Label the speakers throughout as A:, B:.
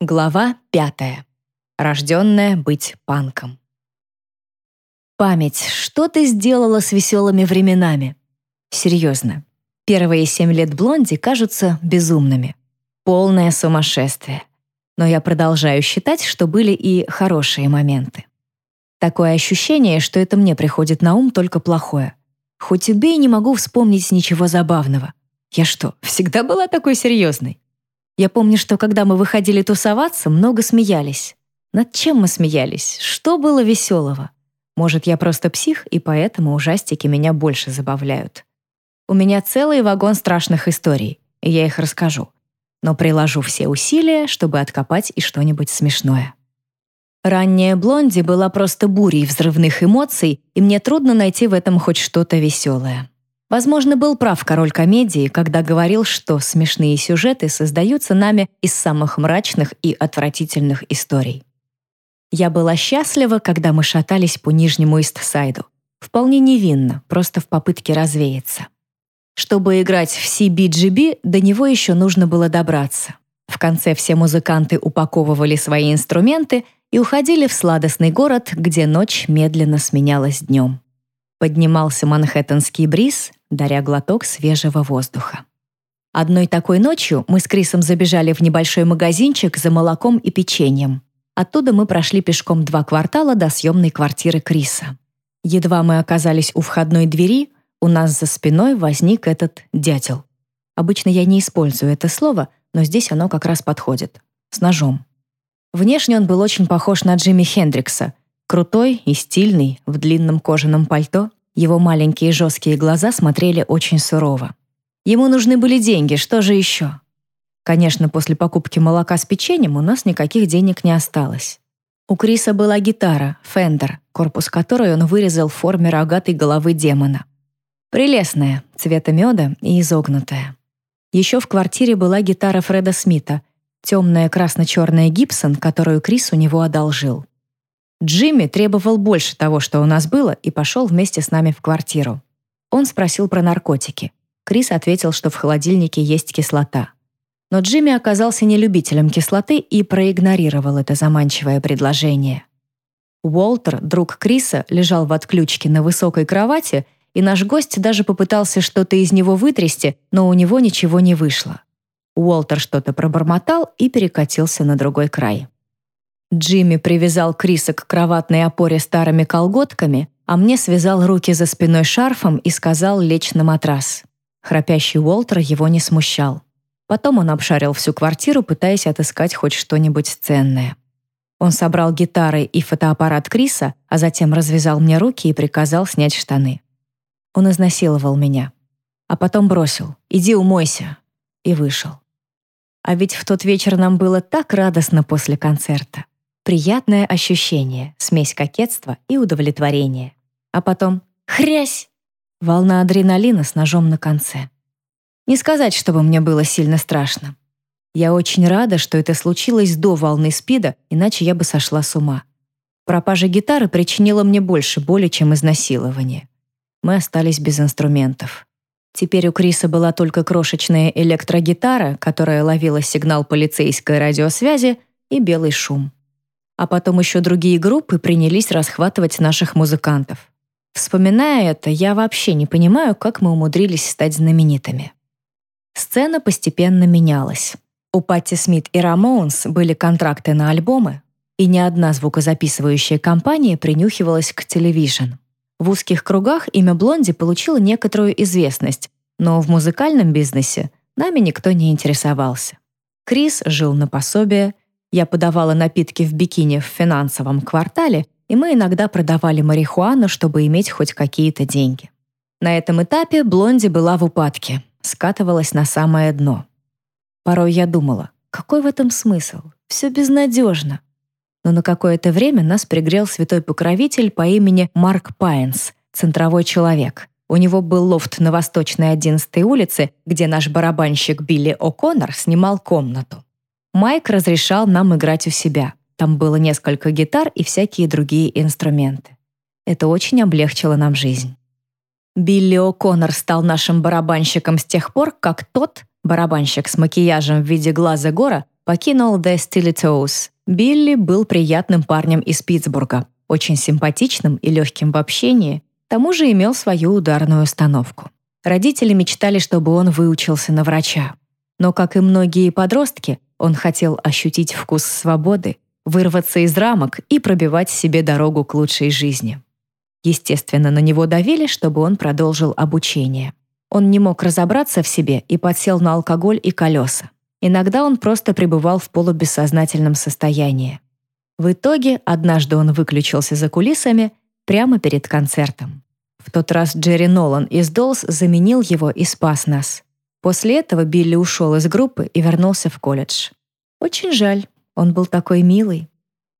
A: Глава пятая. Рожденная быть панком. Память, что ты сделала с веселыми временами? Серьезно. Первые семь лет Блонди кажутся безумными. Полное сумасшествие. Но я продолжаю считать, что были и хорошие моменты. Такое ощущение, что это мне приходит на ум только плохое. Хоть убей, не могу вспомнить ничего забавного. Я что, всегда была такой серьезной? Я помню, что когда мы выходили тусоваться, много смеялись. Над чем мы смеялись? Что было веселого? Может, я просто псих, и поэтому ужастики меня больше забавляют. У меня целый вагон страшных историй, и я их расскажу. Но приложу все усилия, чтобы откопать и что-нибудь смешное. Ранняя Блонди была просто бурей взрывных эмоций, и мне трудно найти в этом хоть что-то веселое. Возможно, был прав король комедии, когда говорил, что смешные сюжеты создаются нами из самых мрачных и отвратительных историй. Я была счастлива, когда мы шатались по Нижнему Истсайду. Вполне невинно, просто в попытке развеяться. Чтобы играть в CBGB, до него еще нужно было добраться. В конце все музыканты упаковывали свои инструменты и уходили в сладостный город, где ночь медленно сменялась днем. Поднимался манхэттенский бриз, даря глоток свежего воздуха. Одной такой ночью мы с Крисом забежали в небольшой магазинчик за молоком и печеньем. Оттуда мы прошли пешком два квартала до съемной квартиры Криса. Едва мы оказались у входной двери, у нас за спиной возник этот дятел. Обычно я не использую это слово, но здесь оно как раз подходит. С ножом. Внешне он был очень похож на Джимми Хендрикса. Крутой и стильный, в длинном кожаном пальто, его маленькие жесткие глаза смотрели очень сурово. Ему нужны были деньги, что же еще? Конечно, после покупки молока с печеньем у нас никаких денег не осталось. У Криса была гитара, Фендер, корпус которой он вырезал в форме рогатой головы демона. Прелестная, цвета меда и изогнутая. Еще в квартире была гитара Фреда Смита, темная красно-черная Гибсон, которую Крис у него одолжил. Джимми требовал больше того, что у нас было, и пошел вместе с нами в квартиру. Он спросил про наркотики. Крис ответил, что в холодильнике есть кислота. Но Джимми оказался не любителем кислоты и проигнорировал это заманчивое предложение. Уолтер, друг Криса, лежал в отключке на высокой кровати, и наш гость даже попытался что-то из него вытрясти, но у него ничего не вышло. Уолтер что-то пробормотал и перекатился на другой край. Джимми привязал Криса к кроватной опоре старыми колготками, а мне связал руки за спиной шарфом и сказал лечь на матрас. Храпящий Уолтер его не смущал. Потом он обшарил всю квартиру, пытаясь отыскать хоть что-нибудь ценное. Он собрал гитары и фотоаппарат Криса, а затем развязал мне руки и приказал снять штаны. Он изнасиловал меня. А потом бросил «Иди умойся» и вышел. А ведь в тот вечер нам было так радостно после концерта. Приятное ощущение, смесь кокетства и удовлетворения. А потом хрясь! Волна адреналина с ножом на конце. Не сказать, чтобы мне было сильно страшно. Я очень рада, что это случилось до волны СПИДа, иначе я бы сошла с ума. Пропажа гитары причинила мне больше боли, чем изнасилование. Мы остались без инструментов. Теперь у Криса была только крошечная электрогитара, которая ловила сигнал полицейской радиосвязи и белый шум а потом еще другие группы принялись расхватывать наших музыкантов. Вспоминая это, я вообще не понимаю, как мы умудрились стать знаменитыми. Сцена постепенно менялась. У Патти Смит и Рамоунс были контракты на альбомы, и ни одна звукозаписывающая компания принюхивалась к телевизион. В узких кругах имя Блонди получило некоторую известность, но в музыкальном бизнесе нами никто не интересовался. Крис жил на пособие, я подавала напитки в бикини в финансовом квартале, и мы иногда продавали марихуану, чтобы иметь хоть какие-то деньги. На этом этапе Блонди была в упадке, скатывалась на самое дно. Порой я думала, какой в этом смысл? Все безнадежно. Но на какое-то время нас пригрел святой покровитель по имени Марк Пайнс, центровой человек. У него был лофт на Восточной 11 улице, где наш барабанщик Билли О'Коннор снимал комнату. Майк разрешал нам играть у себя. Там было несколько гитар и всякие другие инструменты. Это очень облегчило нам жизнь. Билли О'Коннор стал нашим барабанщиком с тех пор, как тот, барабанщик с макияжем в виде глаза гора, покинул The Stilettos. Билли был приятным парнем из Питтсбурга, очень симпатичным и легким в общении, к тому же имел свою ударную установку. Родители мечтали, чтобы он выучился на врача. Но, как и многие подростки, он хотел ощутить вкус свободы, вырваться из рамок и пробивать себе дорогу к лучшей жизни. Естественно, на него давили, чтобы он продолжил обучение. Он не мог разобраться в себе и подсел на алкоголь и колеса. Иногда он просто пребывал в полубессознательном состоянии. В итоге однажды он выключился за кулисами прямо перед концертом. В тот раз Джерри Нолан из Доллс заменил его и спас нас. После этого Билли ушел из группы и вернулся в колледж. Очень жаль, он был такой милый.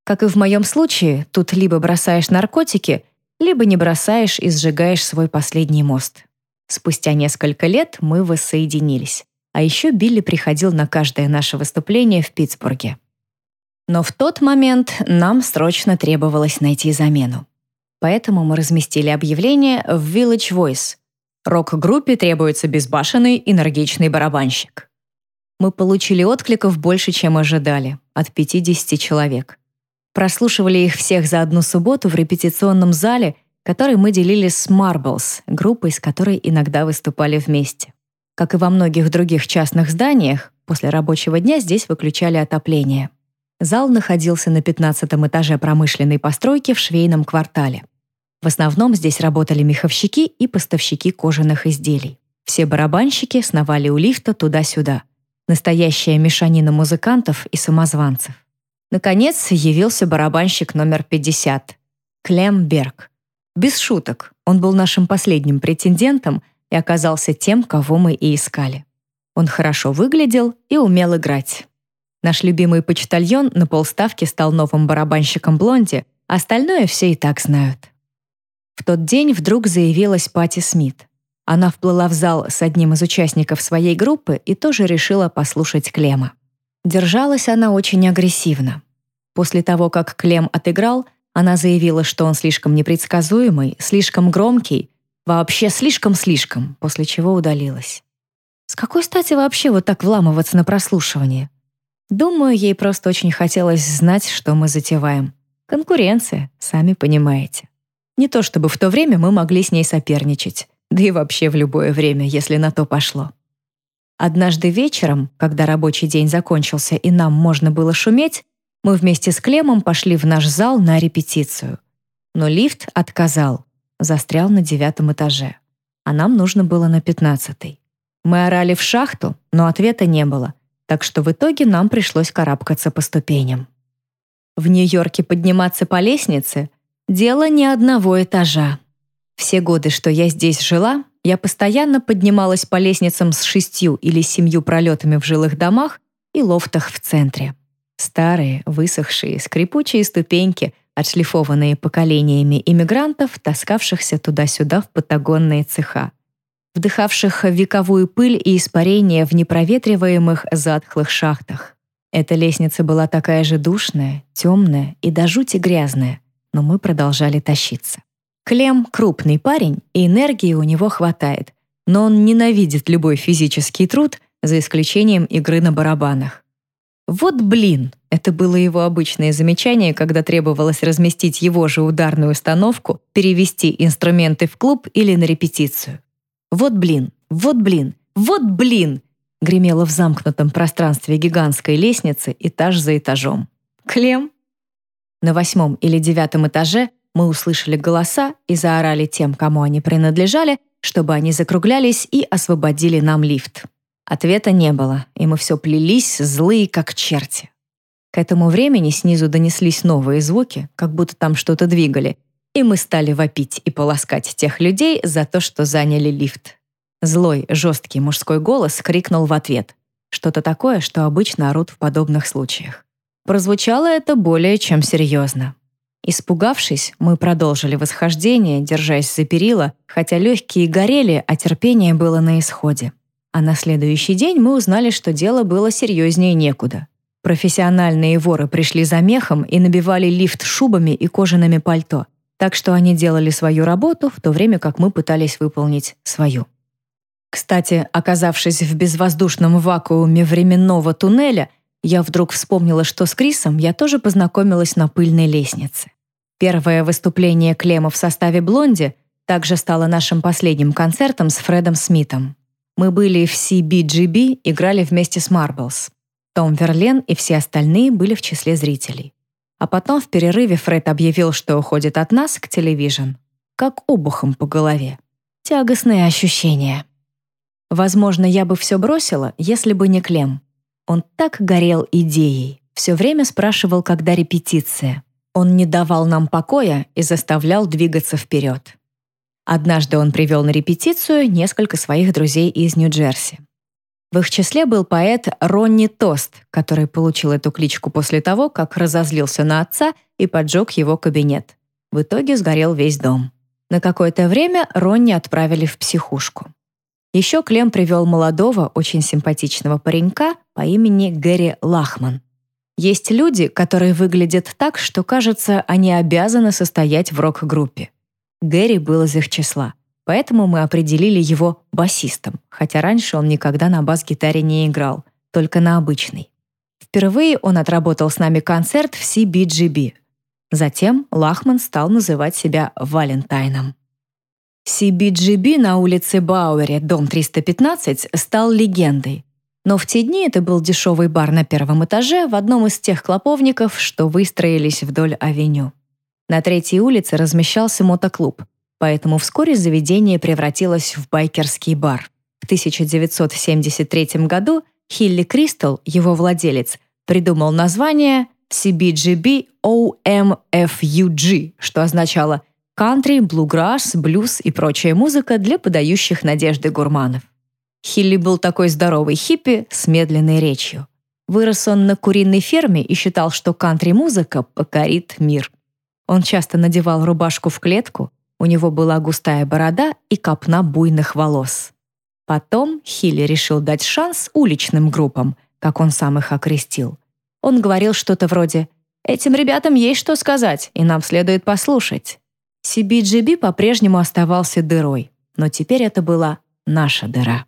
A: Как и в моем случае, тут либо бросаешь наркотики, либо не бросаешь и сжигаешь свой последний мост. Спустя несколько лет мы воссоединились. А еще Билли приходил на каждое наше выступление в Питтсбурге. Но в тот момент нам срочно требовалось найти замену. Поэтому мы разместили объявление в Village Voice. Рок-группе требуется безбашенный, энергичный барабанщик. Мы получили откликов больше, чем ожидали, от 50 человек. Прослушивали их всех за одну субботу в репетиционном зале — который мы делили с Marbles, группой, с которой иногда выступали вместе. Как и во многих других частных зданиях, после рабочего дня здесь выключали отопление. Зал находился на 15 этаже промышленной постройки в швейном квартале. В основном здесь работали меховщики и поставщики кожаных изделий. Все барабанщики сновали у лифта туда-сюда. Настоящая мешанина музыкантов и самозванцев. Наконец явился барабанщик номер 50 — Клем Берг. Без шуток, он был нашим последним претендентом и оказался тем, кого мы и искали. Он хорошо выглядел и умел играть. Наш любимый почтальон на полставки стал новым барабанщиком Блонди, остальное все и так знают. В тот день вдруг заявилась Пати Смит. Она вплыла в зал с одним из участников своей группы и тоже решила послушать Клема. Держалась она очень агрессивно. После того, как Клем отыграл — она заявила, что он слишком непредсказуемый, слишком громкий, вообще слишком-слишком, после чего удалилась. С какой стати вообще вот так вламываться на прослушивание? Думаю, ей просто очень хотелось знать, что мы затеваем. Конкуренция, сами понимаете. Не то чтобы в то время мы могли с ней соперничать, да и вообще в любое время, если на то пошло. Однажды вечером, когда рабочий день закончился и нам можно было шуметь, мы вместе с Клемом пошли в наш зал на репетицию. Но лифт отказал, застрял на девятом этаже. А нам нужно было на пятнадцатый. Мы орали в шахту, но ответа не было, так что в итоге нам пришлось карабкаться по ступеням. В Нью-Йорке подниматься по лестнице — дело не одного этажа. Все годы, что я здесь жила, я постоянно поднималась по лестницам с шестью или семью пролетами в жилых домах и лофтах в центре. Старые, высохшие, скрипучие ступеньки, отшлифованные поколениями иммигрантов, таскавшихся туда-сюда в патагонные цеха, вдыхавших вековую пыль и испарение в непроветриваемых затхлых шахтах. Эта лестница была такая же душная, темная и до жути грязная, но мы продолжали тащиться. Клем — крупный парень, и энергии у него хватает, но он ненавидит любой физический труд, за исключением игры на барабанах. «Вот блин!» — это было его обычное замечание, когда требовалось разместить его же ударную установку, перевести инструменты в клуб или на репетицию. «Вот блин! Вот блин! Вот блин!» — гремело в замкнутом пространстве гигантской лестницы этаж за этажом. «Клем?» На восьмом или девятом этаже мы услышали голоса и заорали тем, кому они принадлежали, чтобы они закруглялись и освободили нам лифт. Ответа не было, и мы все плелись, злые как черти. К этому времени снизу донеслись новые звуки, как будто там что-то двигали, и мы стали вопить и полоскать тех людей за то, что заняли лифт. Злой, жесткий мужской голос крикнул в ответ. Что-то такое, что обычно орут в подобных случаях. Прозвучало это более чем серьезно. Испугавшись, мы продолжили восхождение, держась за перила, хотя легкие горели, а терпение было на исходе. А на следующий день мы узнали, что дело было серьезнее некуда. Профессиональные воры пришли за мехом и набивали лифт шубами и кожаными пальто, так что они делали свою работу, в то время как мы пытались выполнить свою. Кстати, оказавшись в безвоздушном вакууме временного туннеля, я вдруг вспомнила, что с Крисом я тоже познакомилась на пыльной лестнице. Первое выступление Клема в составе «Блонди» также стало нашим последним концертом с Фредом Смитом. Мы были в CBGB, играли вместе с Marbles. Том Верлен и все остальные были в числе зрителей. А потом в перерыве Фред объявил, что уходит от нас к телевизион. Как обухом по голове. Тягостные ощущения. Возможно, я бы все бросила, если бы не Клем. Он так горел идеей, все время спрашивал, когда репетиция. Он не давал нам покоя и заставлял двигаться вперед. Однажды он привел на репетицию несколько своих друзей из Нью-Джерси. В их числе был поэт Ронни Тост, который получил эту кличку после того, как разозлился на отца и поджег его кабинет. В итоге сгорел весь дом. На какое-то время Ронни отправили в психушку. Еще Клем привел молодого, очень симпатичного паренька по имени Гэри Лахман. Есть люди, которые выглядят так, что, кажется, они обязаны состоять в рок-группе. Гэри был из их числа, поэтому мы определили его басистом, хотя раньше он никогда на бас-гитаре не играл, только на обычной. Впервые он отработал с нами концерт в CBGB. Затем Лахман стал называть себя Валентайном. CBGB на улице Бауэре, дом 315, стал легендой. Но в те дни это был дешевый бар на первом этаже в одном из тех клоповников, что выстроились вдоль авеню. На третьей улице размещался мотоклуб, поэтому вскоре заведение превратилось в байкерский бар. В 1973 году Хилли Кристал, его владелец, придумал название CBGB OMFUG, что означало кантри, блуграсс, блюз и прочая музыка для подающих надежды гурманов. Хилли был такой здоровый хиппи с медленной речью. Вырос он на куриной ферме и считал, что кантри-музыка покорит мир. Он часто надевал рубашку в клетку, у него была густая борода и копна буйных волос. Потом Хилли решил дать шанс уличным группам, как он сам их окрестил. Он говорил что-то вроде «Этим ребятам есть что сказать, и нам следует послушать». CBGB по-прежнему оставался дырой, но теперь это была наша дыра.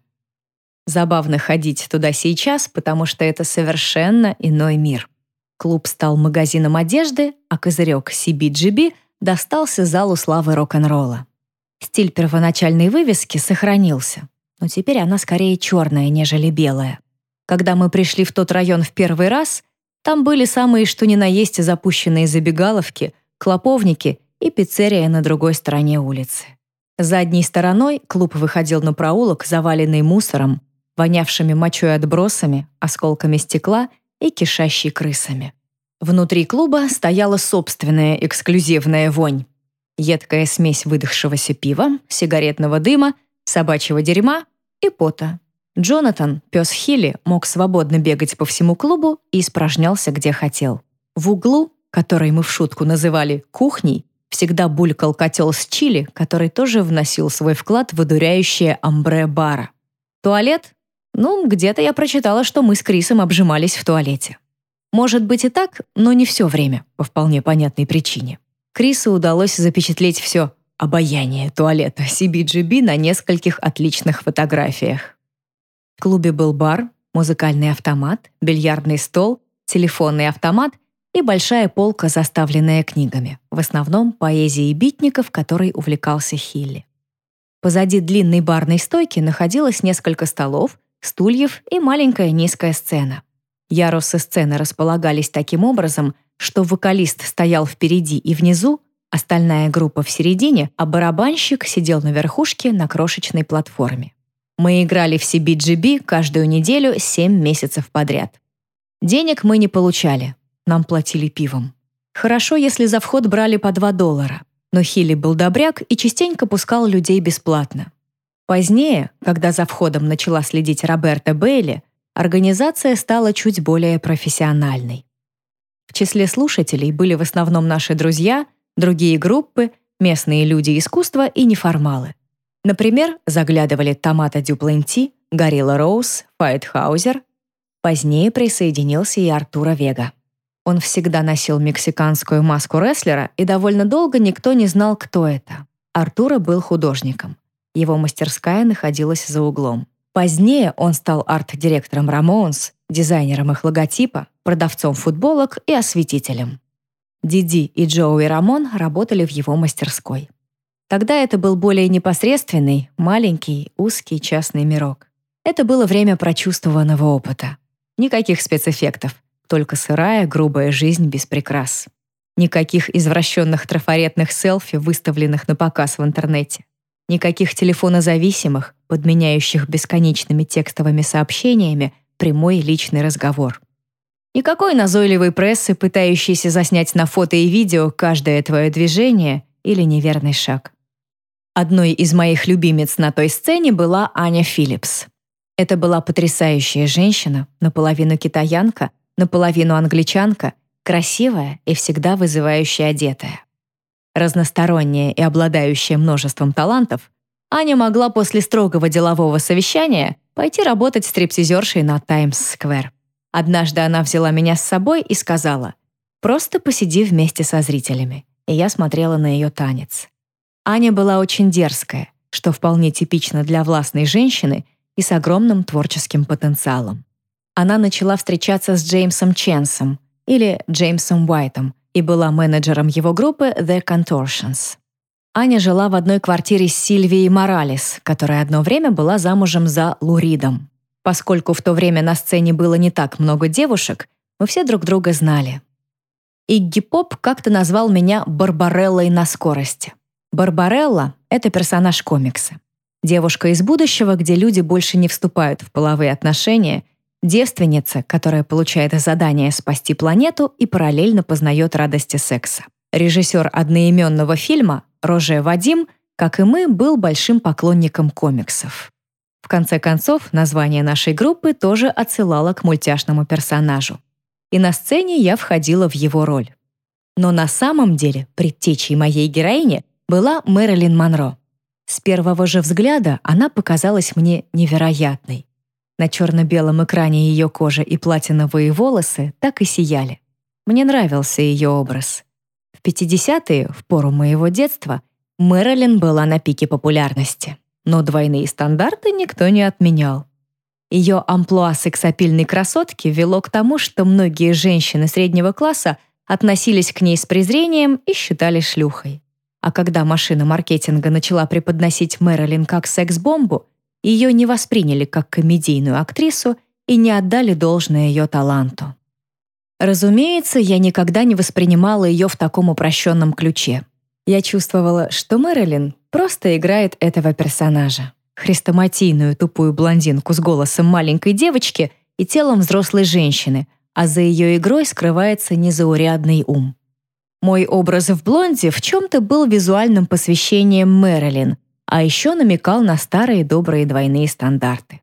A: Забавно ходить туда сейчас, потому что это совершенно иной мир. Клуб стал магазином одежды, а козырек CBGB достался залу славы рок-н-ролла. Стиль первоначальной вывески сохранился, но теперь она скорее черная, нежели белая. Когда мы пришли в тот район в первый раз, там были самые что ни на есть запущенные забегаловки, клоповники и пиццерия на другой стороне улицы. Задней стороной клуб выходил на проулок, заваленный мусором, вонявшими мочой отбросами, осколками стекла и кишащей крысами. Внутри клуба стояла собственная эксклюзивная вонь. Едкая смесь выдохшегося пива, сигаретного дыма, собачьего дерьма и пота. Джонатан, пес Хилли, мог свободно бегать по всему клубу и испражнялся где хотел. В углу, который мы в шутку называли «кухней», Всегда булькал котел с чили, который тоже вносил свой вклад в одуряющее амбре бара. Туалет? Ну, где-то я прочитала, что мы с Крисом обжимались в туалете. Может быть и так, но не все время, по вполне понятной причине. Крису удалось запечатлеть все обаяние туалета CBGB на нескольких отличных фотографиях. В клубе был бар, музыкальный автомат, бильярдный стол, телефонный автомат и большая полка, заставленная книгами, в основном поэзией битников, которой увлекался Хилли. Позади длинной барной стойки находилось несколько столов, стульев и маленькая низкая сцена. Ярусы сцены располагались таким образом, что вокалист стоял впереди и внизу, остальная группа в середине, а барабанщик сидел на верхушке на крошечной платформе. Мы играли в CBGB каждую неделю 7 месяцев подряд. Денег мы не получали, нам платили пивом. Хорошо, если за вход брали по 2 доллара. Но Хилли был добряк и частенько пускал людей бесплатно. Позднее, когда за входом начала следить Роберта Бейли, организация стала чуть более профессиональной. В числе слушателей были в основном наши друзья, другие группы, местные люди искусства и неформалы. Например, заглядывали Томата Дюпленти, Горилла Роуз, Файтхаузер. Позднее присоединился и Артура Вега. Он всегда носил мексиканскую маску рестлера, и довольно долго никто не знал, кто это. Артура был художником. Его мастерская находилась за углом. Позднее он стал арт-директором Рамоунс, дизайнером их логотипа, продавцом футболок и осветителем. Диди и Джоуи Рамон работали в его мастерской. Тогда это был более непосредственный, маленький, узкий частный мирок. Это было время прочувствованного опыта. Никаких спецэффектов, только сырая, грубая жизнь без прикрас. Никаких извращенных трафаретных селфи, выставленных на показ в интернете. Никаких телефонозависимых, подменяющих бесконечными текстовыми сообщениями прямой личный разговор. Никакой назойливой прессы, пытающейся заснять на фото и видео каждое твое движение или неверный шаг. Одной из моих любимец на той сцене была Аня Филлипс. Это была потрясающая женщина, наполовину китаянка, наполовину англичанка, красивая и всегда вызывающая одетая. Разносторонняя и обладающая множеством талантов, Аня могла после строгого делового совещания пойти работать стриптизершей на Таймс-сквер. Однажды она взяла меня с собой и сказала, «Просто посиди вместе со зрителями». И я смотрела на ее танец. Аня была очень дерзкая, что вполне типично для властной женщины и с огромным творческим потенциалом. Она начала встречаться с Джеймсом Ченсом или Джеймсом Уайтом и была менеджером его группы The Contortions. Аня жила в одной квартире с Сильвией Моралес, которая одно время была замужем за Луридом. Поскольку в то время на сцене было не так много девушек, мы все друг друга знали. Игги Поп как-то назвал меня Барбареллой на скорости. Барбарелла — это персонаж комикса. Девушка из будущего, где люди больше не вступают в половые отношения, девственница, которая получает задание спасти планету и параллельно познает радости секса. Режиссер одноименного фильма Роже Вадим, как и мы, был большим поклонником комиксов. В конце концов, название нашей группы тоже отсылало к мультяшному персонажу. И на сцене я входила в его роль. Но на самом деле предтечей моей героини была Мэрилин Монро. С первого же взгляда она показалась мне невероятной. На черно-белом экране ее кожа и платиновые волосы так и сияли. Мне нравился ее образ. В 50-е, в пору моего детства, Мэрилин была на пике популярности. Но двойные стандарты никто не отменял. Ее амплуа сексапильной красотки вело к тому, что многие женщины среднего класса относились к ней с презрением и считали шлюхой. А когда машина маркетинга начала преподносить Мэрилин как секс-бомбу, ее не восприняли как комедийную актрису и не отдали должное ее таланту. Разумеется, я никогда не воспринимала ее в таком упрощенном ключе. Я чувствовала, что Мэрилин просто играет этого персонажа. Хрестоматийную тупую блондинку с голосом маленькой девочки и телом взрослой женщины, а за ее игрой скрывается незаурядный ум. Мой образ в блонде в чем-то был визуальным посвящением Мэрилин, а еще намекал на старые добрые двойные стандарты.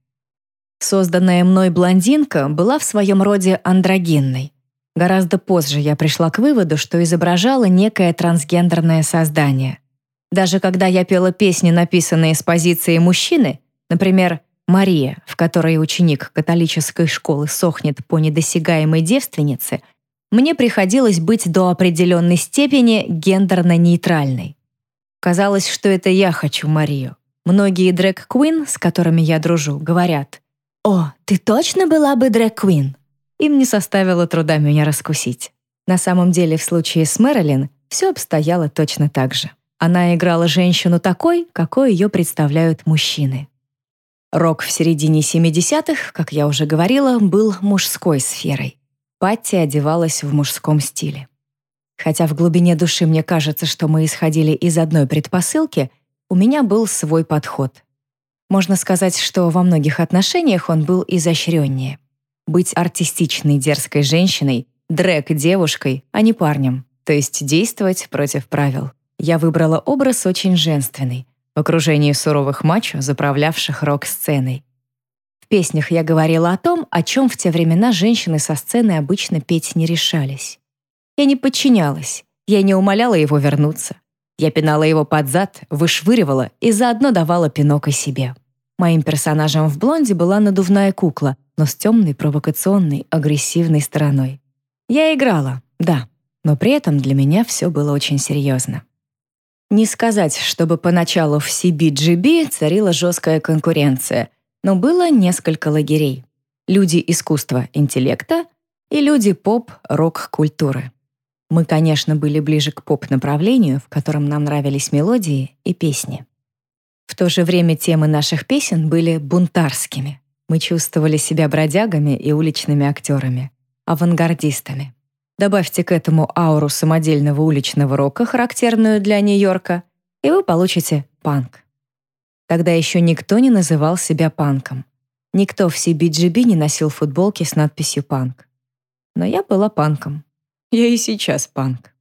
A: Созданная мной блондинка была в своем роде андрогинной. Гораздо позже я пришла к выводу, что изображала некое трансгендерное создание. Даже когда я пела песни, написанные с позиции мужчины, например, «Мария», в которой ученик католической школы сохнет по недосягаемой девственнице — мне приходилось быть до определенной степени гендерно-нейтральной. Казалось, что это я хочу Марию. Многие дрэг-квин, с которыми я дружу, говорят, «О, ты точно была бы дрэг-квин?» Им не составило труда меня раскусить. На самом деле, в случае с Мэрилин все обстояло точно так же. Она играла женщину такой, какой ее представляют мужчины. Рок в середине 70-х, как я уже говорила, был мужской сферой. Патти одевалась в мужском стиле. Хотя в глубине души мне кажется, что мы исходили из одной предпосылки, у меня был свой подход. Можно сказать, что во многих отношениях он был изощреннее. Быть артистичной дерзкой женщиной, дрэк-девушкой, а не парнем, то есть действовать против правил. Я выбрала образ очень женственный, в окружении суровых мачо, заправлявших рок-сценой. В песнях я говорила о том, о чем в те времена женщины со сцены обычно петь не решались. Я не подчинялась, я не умоляла его вернуться. Я пинала его под зад, вышвыривала и заодно давала пинок и себе. Моим персонажем в «Блонде» была надувная кукла, но с темной, провокационной, агрессивной стороной. Я играла, да, но при этом для меня все было очень серьезно. Не сказать, чтобы поначалу в CBGB царила жесткая конкуренция, но было несколько лагерей. люди искусства интеллекта и люди поп-рок-культуры. Мы, конечно, были ближе к поп-направлению, в котором нам нравились мелодии и песни. В то же время темы наших песен были бунтарскими. Мы чувствовали себя бродягами и уличными актерами, авангардистами. Добавьте к этому ауру самодельного уличного рока, характерную для Нью-Йорка, и вы получите панк. Тогда еще никто не называл себя панком. Никто в CBGB не носил футболки с надписью «панк». Но я была панком. Я и сейчас панк.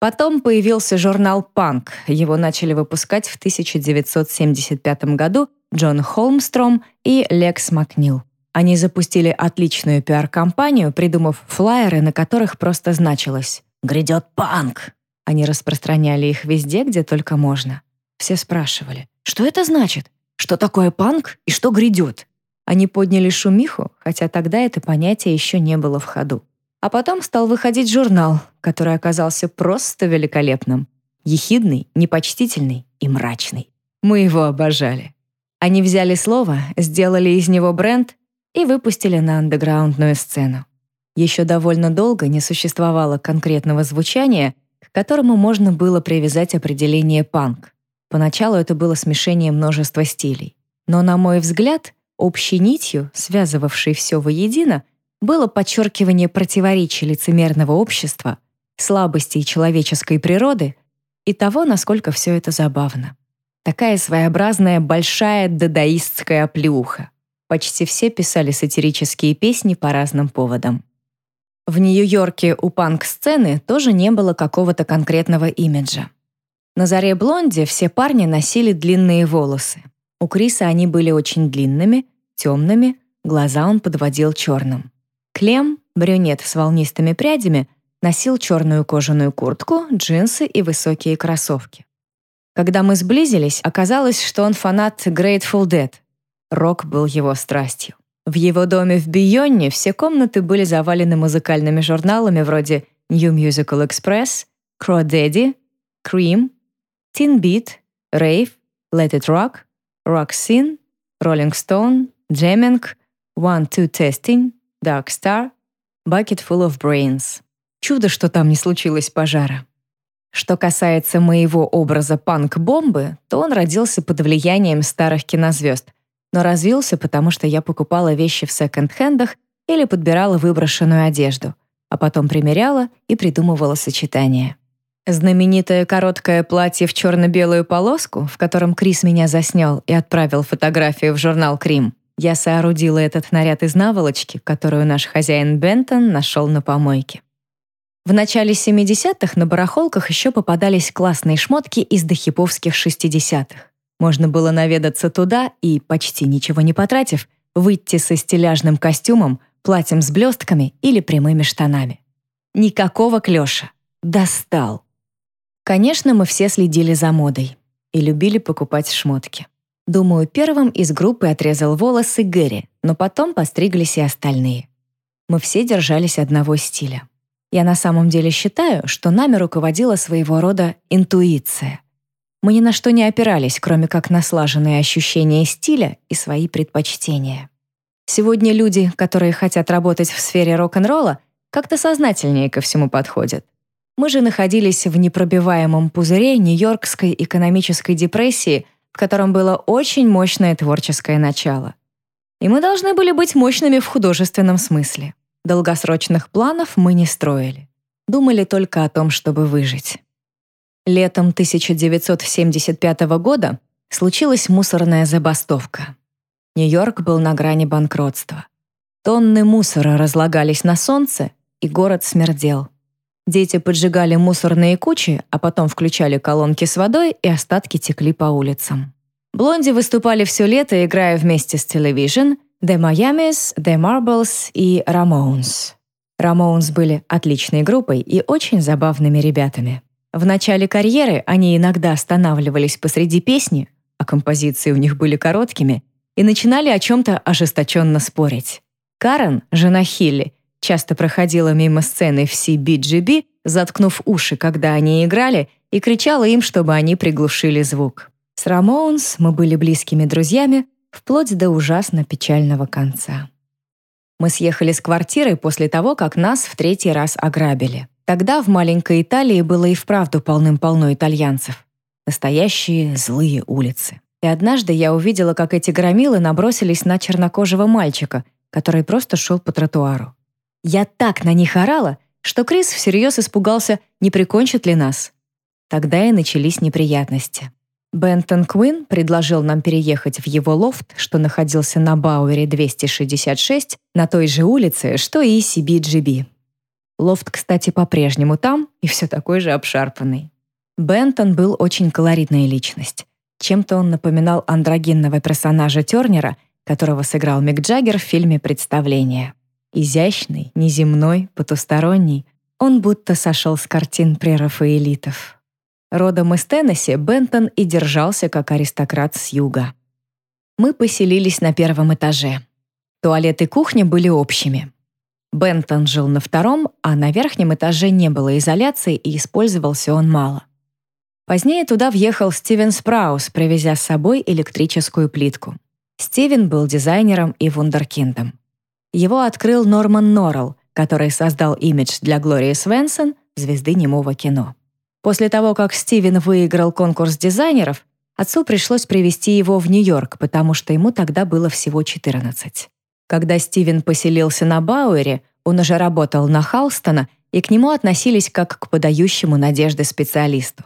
A: Потом появился журнал «Панк». Его начали выпускать в 1975 году Джон Холмстром и Лекс Макнил. Они запустили отличную пиар-компанию, придумав флаеры, на которых просто значилось «Грядет панк». Они распространяли их везде, где только можно. Все спрашивали, что это значит? Что такое панк и что грядет? Они подняли шумиху, хотя тогда это понятие еще не было в ходу. А потом стал выходить журнал, который оказался просто великолепным. Ехидный, непочтительный и мрачный. Мы его обожали. Они взяли слово, сделали из него бренд и выпустили на андеграундную сцену. Еще довольно долго не существовало конкретного звучания, к которому можно было привязать определение «панк». Поначалу это было смешение множества стилей. Но, на мой взгляд, общей нитью, связывавшей все воедино, было подчеркивание противоречий лицемерного общества, слабостей человеческой природы и того, насколько все это забавно. Такая своеобразная большая дадаистская оплеуха. Почти все писали сатирические песни по разным поводам. В Нью-Йорке у панк-сцены тоже не было какого-то конкретного имиджа. На заре Блонди все парни носили длинные волосы. У Криса они были очень длинными, темными, глаза он подводил черным. Клем, брюнет с волнистыми прядями, носил черную кожаную куртку, джинсы и высокие кроссовки. Когда мы сблизились, оказалось, что он фанат Grateful Dead. Рок был его страстью. В его доме в Бионне все комнаты были завалены музыкальными журналами вроде New Musical Express, Crow Daddy, Cream, Teen Beat, Rave, Let It Rock, Rock Scene, Rolling Stone, Jamming, One Two Testing, Dark Star, Bucket Full of Brains. Чудо, что там не случилось пожара. Что касается моего образа панк-бомбы, то он родился под влиянием старых кинозвезд, но развился, потому что я покупала вещи в секонд-хендах или подбирала выброшенную одежду, а потом примеряла и придумывала сочетания. Знаменитое короткое платье в черно-белую полоску, в котором Крис меня заснял и отправил фотографию в журнал «Крим», я соорудила этот наряд из наволочки, которую наш хозяин Бентон нашел на помойке. В начале 70-х на барахолках еще попадались классные шмотки из дохиповских 60-х. Можно было наведаться туда и, почти ничего не потратив, выйти со стиляжным костюмом, платьем с блестками или прямыми штанами. Никакого клёша. Достал. Конечно, мы все следили за модой и любили покупать шмотки. Думаю, первым из группы отрезал волосы Гэри, но потом постриглись и остальные. Мы все держались одного стиля. Я на самом деле считаю, что нами руководила своего рода интуиция. Мы ни на что не опирались, кроме как на слаженные ощущения стиля и свои предпочтения. Сегодня люди, которые хотят работать в сфере рок-н-ролла, как-то сознательнее ко всему подходят. Мы же находились в непробиваемом пузыре Нью-Йоркской экономической депрессии – в котором было очень мощное творческое начало. И мы должны были быть мощными в художественном смысле. Долгосрочных планов мы не строили. Думали только о том, чтобы выжить. Летом 1975 года случилась мусорная забастовка. Нью-Йорк был на грани банкротства. Тонны мусора разлагались на солнце, и город смердел. Дети поджигали мусорные кучи, а потом включали колонки с водой, и остатки текли по улицам. Блонди выступали все лето, играя вместе с Television, The Miamis, The Marbles и Ramones. Ramones были отличной группой и очень забавными ребятами. В начале карьеры они иногда останавливались посреди песни, а композиции у них были короткими, и начинали о чем-то ожесточенно спорить. Карен, жена Хилли, часто проходила мимо сцены в CBGB, заткнув уши, когда они играли, и кричала им, чтобы они приглушили звук. С Рамоунс мы были близкими друзьями вплоть до ужасно печального конца. Мы съехали с квартиры после того, как нас в третий раз ограбили. Тогда в маленькой Италии было и вправду полным-полно итальянцев. Настоящие злые улицы. И однажды я увидела, как эти громилы набросились на чернокожего мальчика, который просто шел по тротуару. Я так на них орала, что Крис всерьез испугался, не прикончит ли нас. Тогда и начались неприятности. Бентон Куин предложил нам переехать в его лофт, что находился на Бауэре 266, на той же улице, что и CBGB. Лофт, кстати, по-прежнему там и все такой же обшарпанный. Бентон был очень колоритная личность. Чем-то он напоминал андрогинного персонажа Тернера, которого сыграл Мик Джаггер в фильме «Представление». Изящный, неземной, потусторонний, он будто сошел с картин прерафаэлитов. Родом из Теннесси, Бентон и держался как аристократ с юга. Мы поселились на первом этаже. Туалет и кухня были общими. Бентон жил на втором, а на верхнем этаже не было изоляции и использовался он мало. Позднее туда въехал Стивен Спраус, привезя с собой электрическую плитку. Стивен был дизайнером и вундеркиндом. Его открыл Норман Норрелл, который создал имидж для Глории Свенсон, звезды немого кино. После того, как Стивен выиграл конкурс дизайнеров, отцу пришлось привезти его в Нью-Йорк, потому что ему тогда было всего 14. Когда Стивен поселился на Бауэре, он уже работал на Халстона, и к нему относились как к подающему надежды специалисту.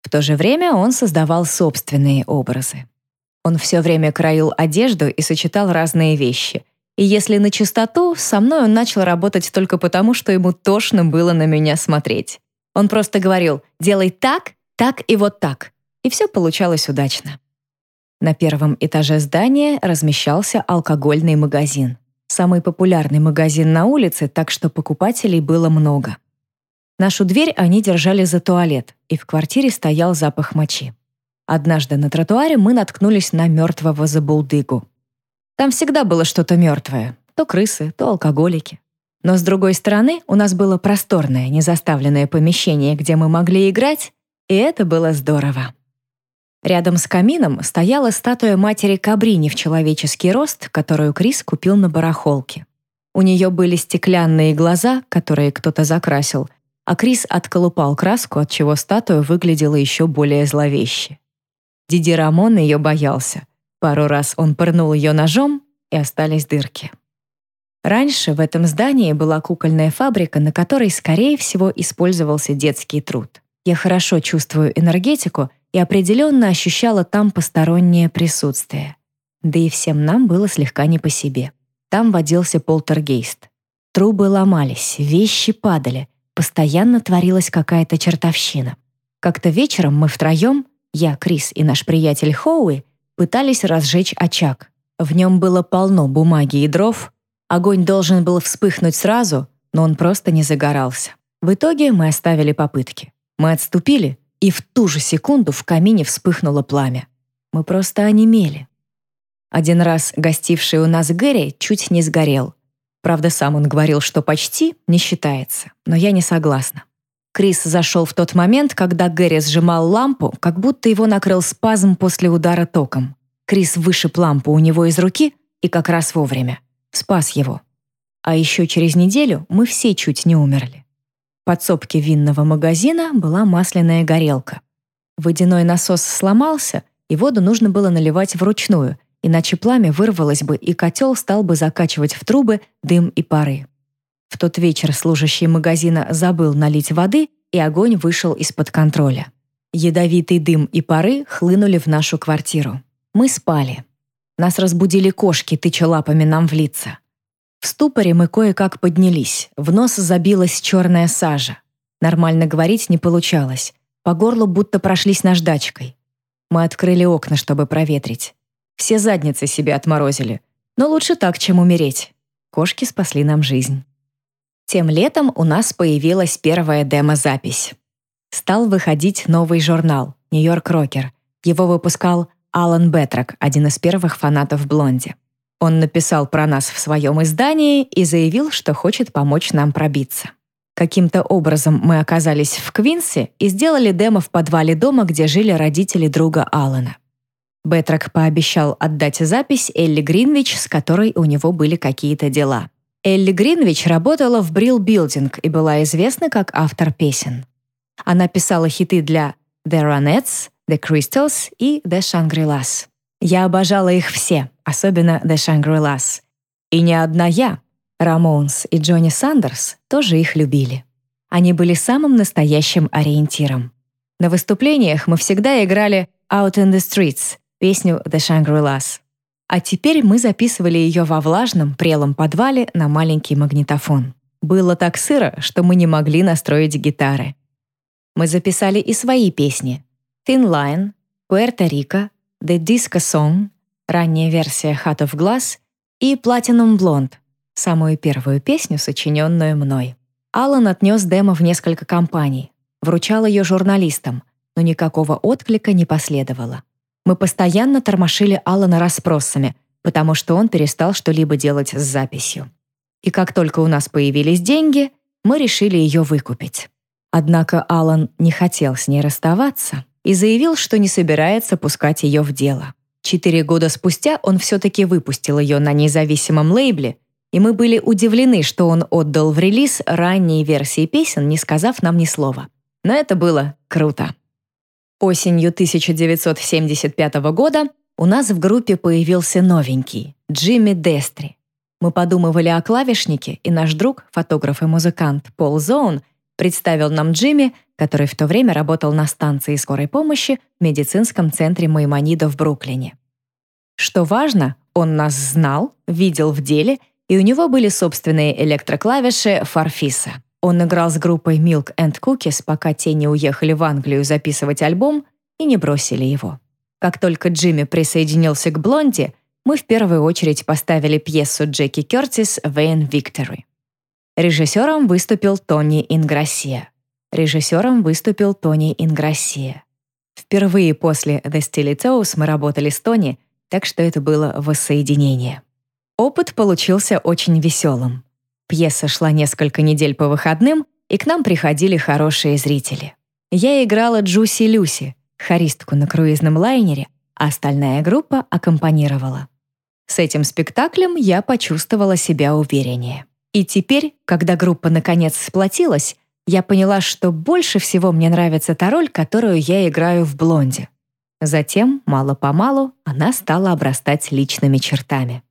A: В то же время он создавал собственные образы. Он все время краил одежду и сочетал разные вещи. И если на чистоту, со мной он начал работать только потому, что ему тошно было на меня смотреть. Он просто говорил «делай так, так и вот так». И все получалось удачно. На первом этаже здания размещался алкогольный магазин. Самый популярный магазин на улице, так что покупателей было много. Нашу дверь они держали за туалет, и в квартире стоял запах мочи. Однажды на тротуаре мы наткнулись на мертвого забулдыгу. Там всегда было что-то мертвое. То крысы, то алкоголики. Но с другой стороны, у нас было просторное, незаставленное помещение, где мы могли играть, и это было здорово. Рядом с камином стояла статуя матери Кабрини в человеческий рост, которую Крис купил на барахолке. У нее были стеклянные глаза, которые кто-то закрасил, а Крис отколупал краску, от чего статуя выглядела еще более зловеще. Диди Рамон ее боялся. Пару раз он пырнул ее ножом, и остались дырки. Раньше в этом здании была кукольная фабрика, на которой, скорее всего, использовался детский труд. Я хорошо чувствую энергетику и определенно ощущала там постороннее присутствие. Да и всем нам было слегка не по себе. Там водился полтергейст. Трубы ломались, вещи падали, постоянно творилась какая-то чертовщина. Как-то вечером мы втроем, я, Крис и наш приятель Хоуи, пытались разжечь очаг. В нем было полно бумаги и дров, Огонь должен был вспыхнуть сразу, но он просто не загорался. В итоге мы оставили попытки. Мы отступили, и в ту же секунду в камине вспыхнуло пламя. Мы просто онемели. Один раз гостивший у нас Гэри чуть не сгорел. Правда, сам он говорил, что почти не считается, но я не согласна. Крис зашел в тот момент, когда Гэри сжимал лампу, как будто его накрыл спазм после удара током. Крис вышиб лампу у него из руки и как раз вовремя. Спас его. А еще через неделю мы все чуть не умерли. В подсобке винного магазина была масляная горелка. Водяной насос сломался, и воду нужно было наливать вручную, иначе пламя вырвалось бы, и котел стал бы закачивать в трубы дым и пары. В тот вечер служащий магазина забыл налить воды, и огонь вышел из-под контроля. Ядовитый дым и пары хлынули в нашу квартиру. Мы спали. Нас разбудили кошки, тыча лапами нам в лица. В ступоре мы кое-как поднялись, в нос забилась черная сажа. Нормально говорить не получалось. По горлу будто прошлись наждачкой. Мы открыли окна, чтобы проветрить. Все задницы себе отморозили. Но лучше так, чем умереть. Кошки спасли нам жизнь. Тем летом у нас появилась первая демозапись. Стал выходить новый журнал «Нью-Йорк Рокер». Его выпускал Алан Бетрак, один из первых фанатов Блонди. Он написал про нас в своем издании и заявил, что хочет помочь нам пробиться. Каким-то образом мы оказались в Квинсе и сделали демо в подвале дома, где жили родители друга Алана. Бэтрак пообещал отдать запись Элли Гринвич, с которой у него были какие-то дела. Элли Гринвич работала в Brill Building и была известна как автор песен. Она писала хиты для The Ronettes, The Crystals и The Shangri-Las. Я обожала их все, особенно The Shangri-Las. И не одна я. Рамоунс и Джонни Сандерс тоже их любили. Они были самым настоящим ориентиром. На выступлениях мы всегда играли «Out in the Streets», песню «The Shangri-Las». А теперь мы записывали ее во влажном, прелом подвале на маленький магнитофон. Было так сыро, что мы не могли настроить гитары. Мы записали и свои песни. «Thin Line», «Puerto-Rico», «The Disco Song», ранняя версия «Hat of Glass» и «Platinum Blonde», самую первую песню, сочиненную мной. Аллан отнес демо в несколько компаний, вручал ее журналистам, но никакого отклика не последовало. Мы постоянно тормошили Алана расспросами, потому что он перестал что-либо делать с записью. И как только у нас появились деньги, мы решили ее выкупить. Однако Алан не хотел с ней расставаться и заявил, что не собирается пускать ее в дело. Четыре года спустя он все-таки выпустил ее на независимом лейбле, и мы были удивлены, что он отдал в релиз ранние версии песен, не сказав нам ни слова. Но это было круто. Осенью 1975 года у нас в группе появился новенький — Джимми Дестри. Мы подумывали о клавишнике, и наш друг, фотограф и музыкант Пол Зоун, представил нам Джимми, который в то время работал на станции скорой помощи в медицинском центре Маймонида в Бруклине. Что важно, он нас знал, видел в деле, и у него были собственные электроклавиши Farfisa. Он играл с группой Milk and Cookies, пока те не уехали в Англию записывать альбом и не бросили его. Как только Джимми присоединился к Блонди, мы в первую очередь поставили пьесу Джеки Кертис «Vain Victory». Режиссером выступил Тони Инграссия. Режиссером выступил Тони Инграссия. Впервые после «The Steely Toes» мы работали с Тони, так что это было воссоединение. Опыт получился очень веселым. Пьеса шла несколько недель по выходным, и к нам приходили хорошие зрители. Я играла Джуси Люси, хористку на круизном лайнере, а остальная группа аккомпанировала. С этим спектаклем я почувствовала себя увереннее. И теперь, когда группа наконец сплотилась, я поняла, что больше всего мне нравится та роль, которую я играю в «Блонде». Затем, мало-помалу, она стала обрастать личными чертами.